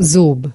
زوب.